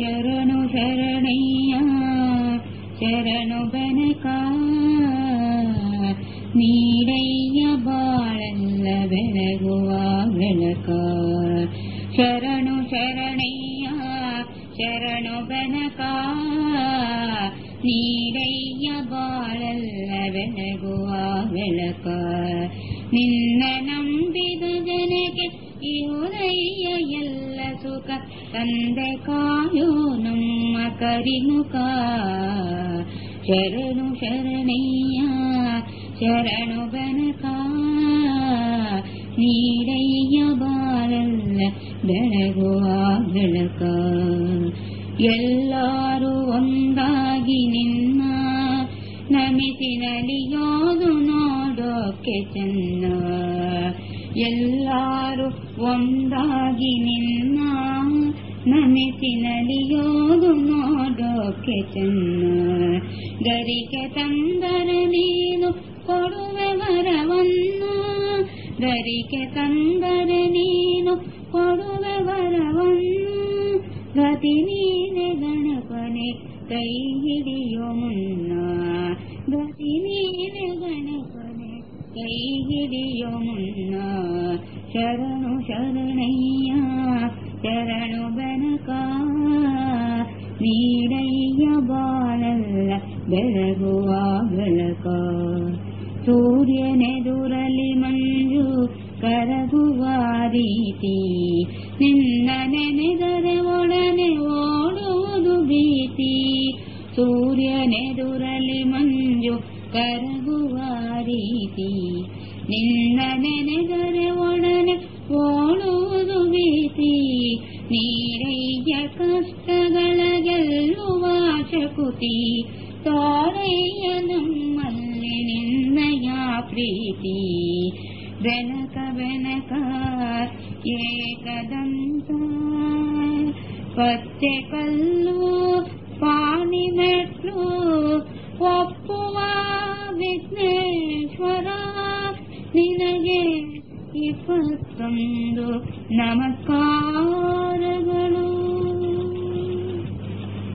शरण शरणया शरण बनकारोवा बलकार शरणश शरणया शरण बनकार नीडैया बालगोवा बलकार नि இ ぬ ரையையென்ன சுகம் தنده காணுனும் அகரி ぬ கா சரணு சரணையா சரணுவனகா நீரையபானன்ன பலோ ஆணகா எல்லாரும் வந்தாகி நின் நமதினலியோது நோடக்கென்ன ಎಲ್ಲರೂ ಒಂದಾಗಿ ನಿನ್ನ ನಮಿಸಿನಲಿಯೋದು ನೋಡೋಕೆ ಚೆನ್ನ ಗರಿಕೆ ತಂದರೆ ನೀನು ಕೊಡುವೆ ವರವನ್ನ ಗರಿಕೆ ತಂದರೆ ನೀನು ಕೊಡುವೆ ವರವನ್ನ ಗತಿ ನೀನೆ ಗಣಪನೆ ಕೈ ಹಿಡಿಯೋ ಮುನ್ನ ಶರಣು ಶರಣಯ್ಯ ಶರಣು ಬೆನಕ ನೀಡಯ್ಯ ಬಾಳಲ್ಲ ಬೆಳಗುವ ಬೆಳಕ ಸೂರ್ಯನೆದುರಲಿ ಮಂಜು ಕರಗುವ ರೀತಿ ನಿನ್ನ ನೆನೆದರೆ ಒಡನೆ ಓಡುವುದು ಭೀತಿ ಸೂರ್ಯನೆದುರಲಿ ಮಂಜು ಕರಗುವ ರೀತಿ ನಿನ್ನ ನೆನೆದರೆ ीति नीडय कष्टु वाचकुति तारय प्रीति बनक बनका एक पत्य कल्लु पाणि मेट्रु पप्पुवा y i'm done